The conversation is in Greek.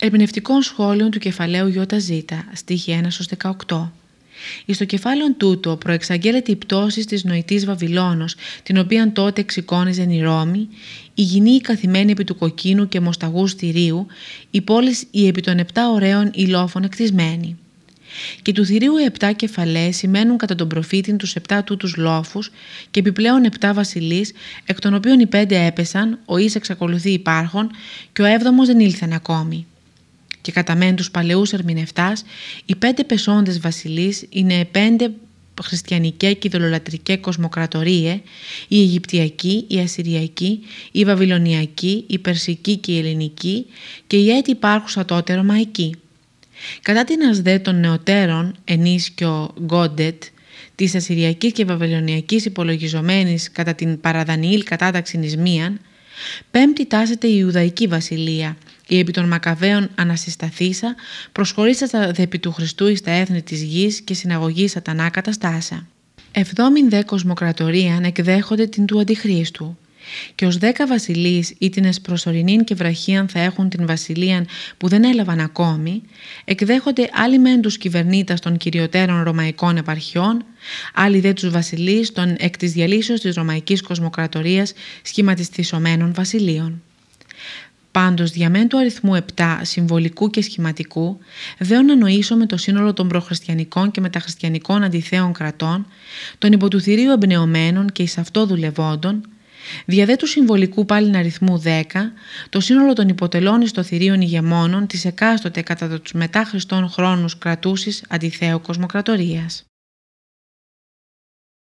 Ερμηνευτικών σχόλων του κεφαλαίου ΙΖ, στίχη 1 18. Εις το κεφάλαιο τούτο προεξαγγέλλεται η πτώση της νοητής Βαβυλώνος, την οποία τότε εξοικόνιζε η Ρώμη, η γυνή η καθημένη επί του κοκκίνου και μοσταγού στηρίου, η πόλη η επί των επτά ωραίων υλόφων εκτισμένη. Και του θηρίου επτά κεφαλαίες σημαίνουν κατά τον προφήτη τους επτά τούτους λόφους και επιπλέον επτά βασιλείς, εκ των οποίων οι πέντε έπεσαν, ο εις εξακολουθεί υπάρχον και ο έβδομος δεν ήλθεν ακόμη και κατά μεν τους παλαιούς ερμηνευτάς, οι πέντε πεσόντες βασιλείς είναι πέντε αντιχριστιανικαί και ειδωλολατρικαί κοσμοκρατορίαι, η Αιγυπτιακή, η Ασσυριακή, η Βαβυλωνιακή, η Περσική και η Ελληνική και η έτι υπάρχουσα τότε Ρωμαϊκή. Κατά τινας δε των νεωτέρων, εν οις και ο Godet, της Ασσυριακής και Βαβυλωνιακής υπολογιζομένης κατά την παρά Δανιήλ κατάταξιν εις μίαν, πέμπτη τάσεται η Ιουδαϊκή Βασιλεία, η επί των Μακαβαίων ανασυσταθήσα, προσχωρήσατα δε επί του Χριστού εις τα έθνη της γης και συναγωγήσατα να καταστάσα. Εβδόμην δε κοσμοκρατορίαν εκδέχονται την του Αντιχρίστου. Και ως δέκα βασιλείς ή την προσωρινήν και βραχίαν θα έχουν την βασιλείαν που δεν έλαβαν ακόμη, εκδέχονται άλλοι μεν τους κυβερνήτας των κυριωτέρων ρωμαϊκών επαρχιών, άλλοι δε τους βασιλείς των εκ της διαλύσεως της ρωμαϊκής κοσμοκρατορίας σχηματιστησομένων βασιλείων. Πάντως, διαμένου του αριθμού 7 συμβολικού και σχηματικού, δεν με το σύνολο των προχριστιανικών και μεταχριστιανικών αντιθέων κρατών, των υποτουθυρίου εμπνεωμένων και εις αυτό δουλευόντων, Διαδέ του συμβολικού πάλιν αριθμού 10, το σύνολο των υποτελών ιστοθυρίων ηγεμόνων της εκάστοτε κατά τους μετά Χριστών χρόνους κρατούσης αντιθέου κοσμοκρατορίας.